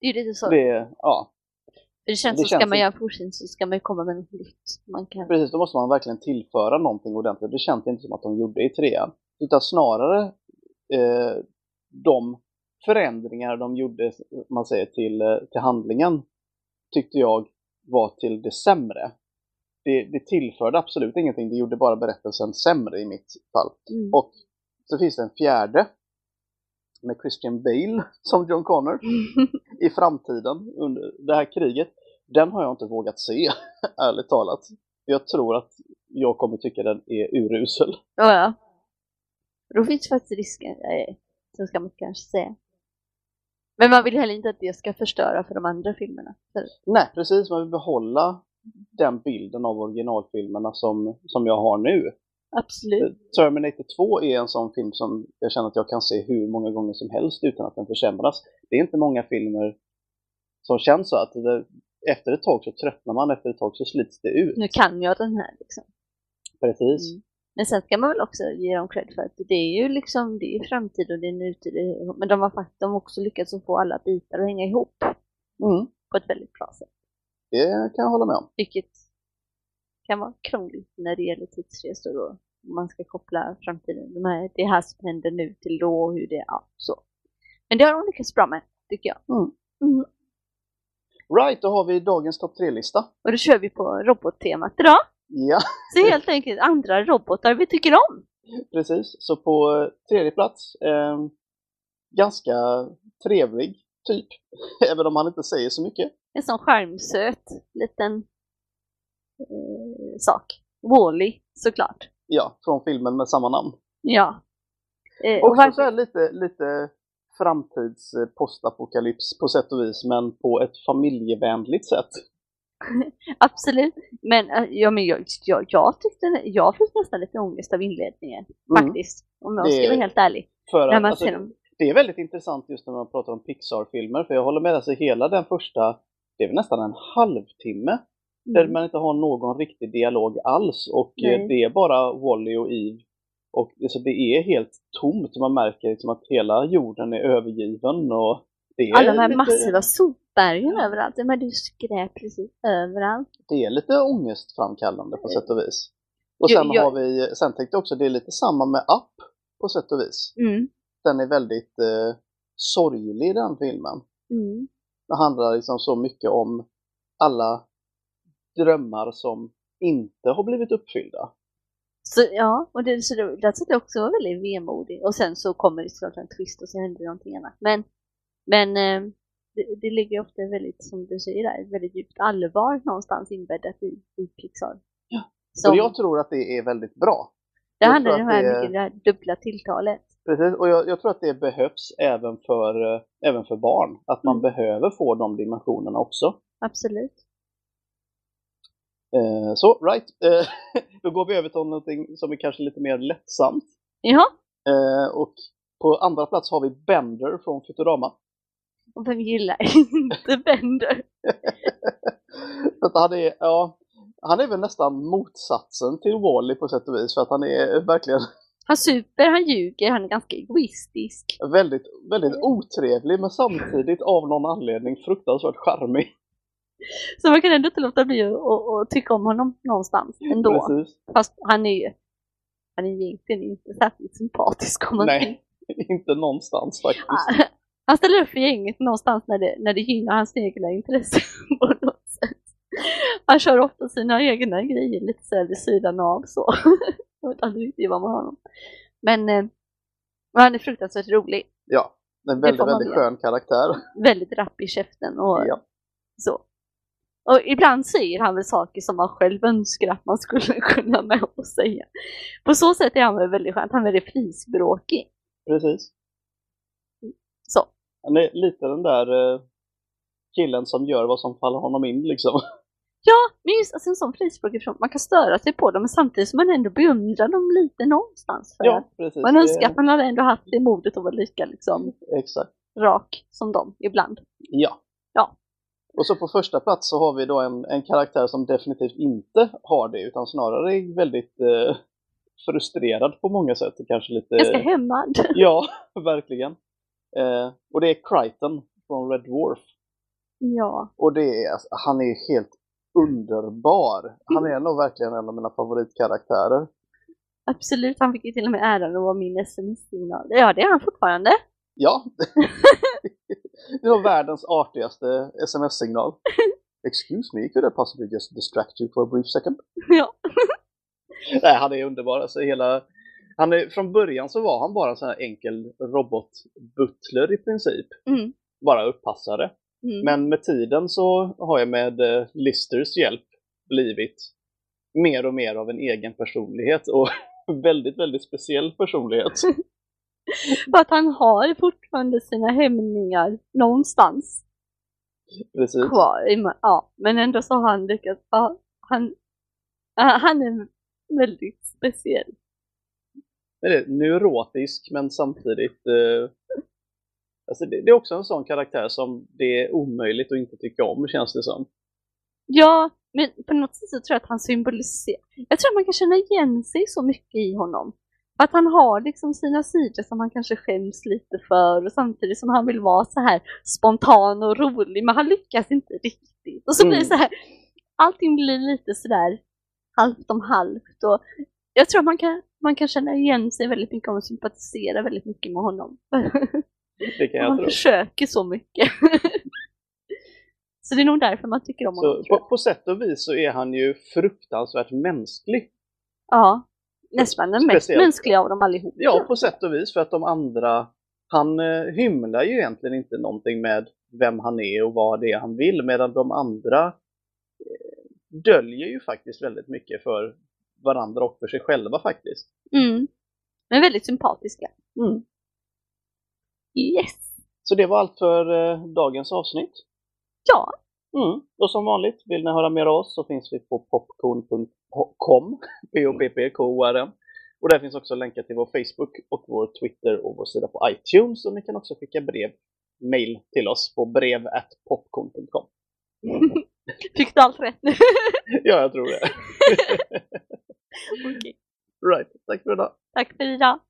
Speaker 2: Det är ju lite så.
Speaker 1: Det, ja,
Speaker 2: det känns
Speaker 1: det
Speaker 2: som, ska
Speaker 1: känns
Speaker 2: man
Speaker 1: som-
Speaker 2: göra fortsättning så ska man ju komma med något nytt. Man kan...
Speaker 1: precis. Då måste man verkligen tillföra någonting ordentligt. Det känns inte som att de gjorde i trean. Utan snarare eh, de förändringar de gjorde, man säger, till, eh, till handlingen tyckte jag var till det sämre. Det, det tillförde absolut ingenting, det gjorde bara berättelsen sämre i mitt fall.
Speaker 2: Mm.
Speaker 1: Och så finns det en fjärde med Christian Bale (laughs) som John Connor (laughs) i framtiden under det här kriget. Den har jag inte vågat se, (laughs) ärligt talat. Jag tror att jag kommer tycka den är urusel.
Speaker 2: ja, ja. Då finns faktiskt risken, eh, så ska man kanske säga. Men man vill heller inte att det ska förstöra för de andra filmerna.
Speaker 1: Nej, precis. Man vill behålla den bilden av originalfilmerna som, som jag har nu.
Speaker 2: Absolut.
Speaker 1: Terminator 2 är en sån film som jag känner att jag kan se hur många gånger som helst utan att den försämras. Det är inte många filmer som känns så att det, efter ett tag så tröttnar man, efter ett tag så slits det ut.
Speaker 2: Nu kan jag den här liksom.
Speaker 1: Precis.
Speaker 2: Mm. Men sen ska man väl också ge dem cred för att det är ju liksom, det är framtid och det är nutid. Men de har faktiskt de har också lyckats att få alla bitar att hänga ihop
Speaker 1: Mm,
Speaker 2: på ett väldigt bra sätt.
Speaker 1: det kan jag hålla med om.
Speaker 2: Vilket kan vara krångligt när det gäller tidsresor och man ska koppla framtiden. De här, det här som händer nu till då och hur det, ja så. Men det har de lyckats bra med, tycker jag.
Speaker 1: Mm.
Speaker 2: Mm.
Speaker 1: Right, då har vi dagens topp 3-lista.
Speaker 2: Och då kör vi på robottemat idag.
Speaker 1: Ja,
Speaker 2: Så helt enkelt andra robotar vi tycker om.
Speaker 1: precis. Så på eh, tredje plats, eh, ganska trevlig typ. (laughs) Även om han inte säger så mycket.
Speaker 2: En sån skärmsöt liten eh, sak. Wall-E, såklart.
Speaker 1: Ja, från filmen med samma namn.
Speaker 2: Ja. Eh, och varför,
Speaker 1: så här lite, lite framtids postapokalyps på sätt och vis, men på ett familjevänligt sätt. (laughs)
Speaker 2: absolut. Men, eh, ja, men jag, jag, jag tyckte, jag fick nästan lite ångest av inledningen.
Speaker 1: Mm.
Speaker 2: Faktiskt. Om jag ska vara helt ärlig.
Speaker 1: För att, alltså, det är väldigt intressant just när man pratar om Pixar-filmer, för jag håller med, alltså hela den första, det är väl nästan en halvtimme där
Speaker 2: Mm.
Speaker 1: man inte har någon riktig dialog alls och eh,
Speaker 2: Nej.
Speaker 1: det är bara Wally och Eve. Och alltså, det är helt tomt, man märker liksom att hela jorden är övergiven och Det är
Speaker 2: Alla de här
Speaker 1: lite-
Speaker 2: massiva sopbergen överallt. Det är skräp precis överallt.
Speaker 1: Det är lite ångestframkallande på sätt och vis. Och sen
Speaker 2: jag-
Speaker 1: har vi, sen tänkte jag också, det är lite samma med Up på sätt och vis.
Speaker 2: Mm.
Speaker 1: Den är väldigt eh, sorglig den filmen.
Speaker 2: Mm.
Speaker 1: Det handlar liksom så mycket om alla drömmar som inte har blivit uppfyllda.
Speaker 2: Så ja, och det, så det, det tyckte jag också var väldigt vemodig. Och sen så kommer det såklart en twist och så händer det någonting annat. Men, men eh, det, det ligger ofta väldigt, som du säger där, ett väldigt djupt allvar någonstans inbäddat i, i Pixar.
Speaker 1: Ja.
Speaker 2: Som,
Speaker 1: Och jag tror att det är väldigt bra.
Speaker 2: det
Speaker 1: jag
Speaker 2: handlar om det här,
Speaker 1: det är-
Speaker 2: mycket det här dubbla tilltalet.
Speaker 1: Precis, och jag, jag tror att det behövs även för, eh, även för barn. Att man
Speaker 2: Mm.
Speaker 1: behöver få de dimensionerna också.
Speaker 2: Absolut.
Speaker 1: Eh, så, right. Eh, (laughs) då går vi över till någonting som är kanske lite mer lättsamt.
Speaker 2: Ja,
Speaker 1: Eh, och på andra plats har vi Bender från Futurama.
Speaker 2: och vem gillar inte (laughs) Bender?
Speaker 1: han är, ja, han är väl nästan motsatsen till Wally på sätt och vis. För att han är verkligen (laughs)
Speaker 2: Han super, han ljuger, han är ganska egoistisk.
Speaker 1: väldigt, väldigt otrevlig men samtidigt av någon anledning fruktansvärt charmig.
Speaker 2: Så man kan ändå inte låta bli att tycka om honom någonstans ändå.
Speaker 1: Precis.
Speaker 2: Fast han är ju, han är egentligen inte särskilt sympatisk om man
Speaker 1: Nej, (laughs) inte någonstans faktiskt.
Speaker 2: Ah, Han ställer upp för gänget någonstans när det, när det gynnar hans egna intressen (laughs) på något sätt. Han kör ofta sina egna grejer lite så här vid sidan av så. (laughs) Jag vet aldrig riktigt vad man har honom. Men eh, han är fruktansvärt rolig.
Speaker 1: Ja, en väldigt, väldigt
Speaker 2: väl.
Speaker 1: skön karaktär.
Speaker 2: Väldigt rapp i käften och
Speaker 1: Ja.
Speaker 2: så. Och ibland säger han väl saker som man själv önskar att man skulle (laughs) kunna med och säga. På så sätt är han väl väldigt skönt. Han är väldigt frispråkig.
Speaker 1: Precis.
Speaker 2: Så.
Speaker 1: Han är lite den där eh, killen som gör vad som faller honom in liksom. (laughs)
Speaker 2: Ja, men just alltså, en sån frispråkig person, man kan störa sig på dem men samtidigt som man ändå beundrar dem lite någonstans. För
Speaker 1: Ja, precis.
Speaker 2: man
Speaker 1: Det-
Speaker 2: önskar att man hade ändå haft det modet att vara lika liksom
Speaker 1: Exakt.
Speaker 2: rak som dem ibland.
Speaker 1: Ja. Och så på första plats så har vi då en, en karaktär som definitivt inte har det utan snarare är väldigt eh, frustrerad på många sätt. Kanske lite...
Speaker 2: Ganska hämmad. (laughs)
Speaker 1: Ja, verkligen. Eh, och det är Crichton från Red Dwarf.
Speaker 2: Ja.
Speaker 1: Och det är, alltså, han är helt underbar. Han är nog verkligen en av mina favoritkaraktärer.
Speaker 2: Absolut, han fick ju till och med äran att vara min sms-signal. Ja, det är han fortfarande.
Speaker 1: Ja. (laughs) det var världens artigaste sms-signal. (laughs) Excuse me, could I possibly just distract you for a brief second?
Speaker 2: Ja. (laughs)
Speaker 1: Nej, han är underbar. Alltså, hela, han är, från början så var han bara en sån här enkel robotbutler i princip.
Speaker 2: Mm.
Speaker 1: Bara uppassare.
Speaker 2: Mm.
Speaker 1: Men med tiden så har jag med eh, Listers hjälp blivit mer och mer av en egen personlighet och (laughs) väldigt, väldigt speciell personlighet.
Speaker 2: För att han har fortfarande sina hämningar någonstans
Speaker 1: Precis.
Speaker 2: kvar. Ja, men ändå så har han lyckats. Ja, han, han är väldigt speciell.
Speaker 1: Men det är neurotisk men samtidigt eh, alltså det, det är också en sån karaktär som det är omöjligt att inte tycka om känns det som.
Speaker 2: Ja, men på något sätt så tror jag att han symboliserar. Jag tror att man kan känna igen sig så mycket i honom. Att han har liksom sina sidor som han kanske skäms lite för och samtidigt som han vill vara så här spontan och rolig men han lyckas inte riktigt. Och så blir det
Speaker 1: Mm.
Speaker 2: så här, allting blir lite sådär halvt om halvt och jag tror man kan, man kan känna igen sig väldigt mycket och sympatisera väldigt mycket med honom.
Speaker 1: Det kan jag
Speaker 2: han
Speaker 1: tro.
Speaker 2: försöker så mycket. (laughs) så det är nog därför man tycker om honom.
Speaker 1: Så på, på sätt och vis så är han ju fruktansvärt mänsklig.
Speaker 2: Ja, nästan den mest mänskliga av dem allihop.
Speaker 1: Ja, på sätt och vis för att de andra, han eh, hymlar ju egentligen inte någonting med vem han är och vad det är han vill medan de andra eh, döljer ju faktiskt väldigt mycket för varandra och för sig själva faktiskt.
Speaker 2: Mm. Men väldigt sympatiska.
Speaker 1: Mm.
Speaker 2: Yes!
Speaker 1: Så det var allt för eh, dagens avsnitt.
Speaker 2: Ja,
Speaker 1: Mm. Och som vanligt, vill ni höra mer av oss så finns vi på popcorn.com, p o p p k o r n Och där finns också länkar till vår Facebook och vår Twitter och vår sida på iTunes. Och ni kan också skicka brev, mail till oss på brev.popcorn.com. (laughs)
Speaker 2: fick du allt rätt nu? (laughs)
Speaker 1: Ja, jag tror det. (laughs)
Speaker 2: Okej.
Speaker 1: Right, tack för idag.
Speaker 2: Tack för idag.